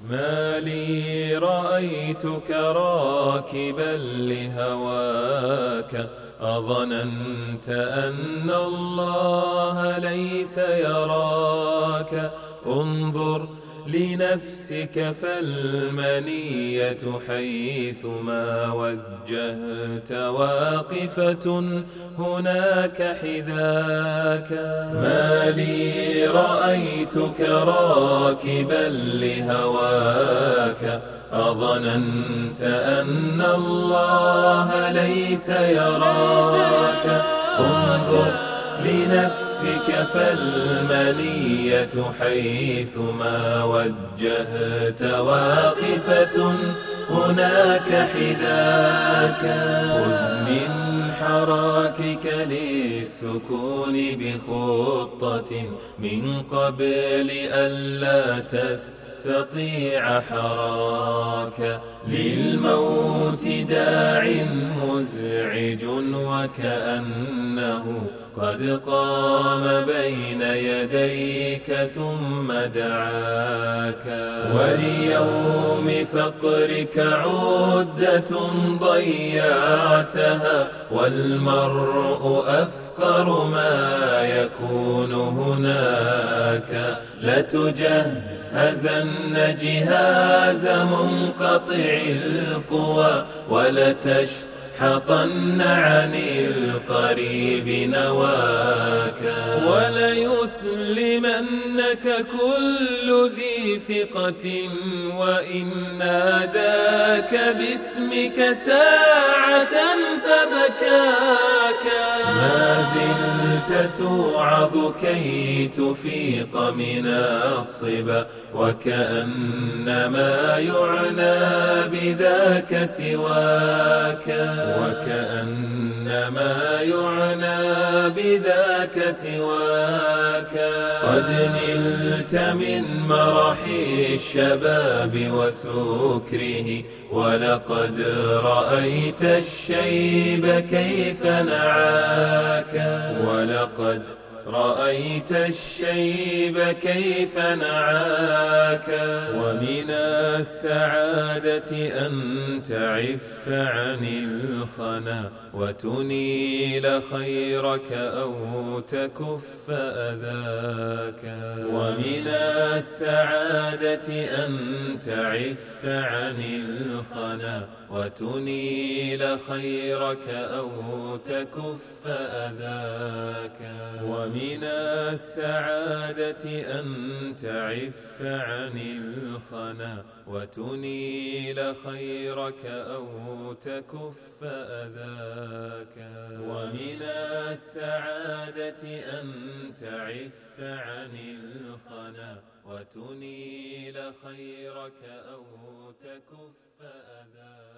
ما لي رأيتك راكبا لهواك. أظننت أن الله ليس يراك. انظر لنفسك فالمنية حيثما وجهت واقفة هناك حذاك ما لي رأيتك راكبا لهواك أظننت أن الله ليس يراك انظر لنفسك فالمنية حيثما وجهت واقفة هناك حذاك. خذ من حراكك للسكون بخطة من قبل ألا تستطيع حراك. للموت داع مزعج وكأنه قد قام بين يديك ثم دعاك. وليوم فقرك عدة ضيعتها والمرء أفقر ما يكون هناك. لتجهزن جهاز منقطع القوى ولتشهد حطن عن القريب نواك. وليسلمنك كل ذي ثقة وإن ناداك باسمك ساعة فبكاك ما زلت توعظ كي تفيق من الصبا وكأنما يعنى بذاك سواك. وكأنما يعنى بذاك سواك. قد نلت من مرح الشباب وسكره ولقد رأيت الشيب كيف نعاك. ولقد رأيت الشيب كيف نعاك ومن السعادة أن تعف عن الخنا وتنيل خيرك أو تكف أذاك ومن السعادة أن تعف عن الخنا وتنيل خيرك أو تكف أذاك. ومن السعادة أن تعف عن الخنا. وتنيل خيرك أو تكف أذاك. ومن السعادة أن تعف عن الخنا. وتنيل خيرك أو تكف أذاك.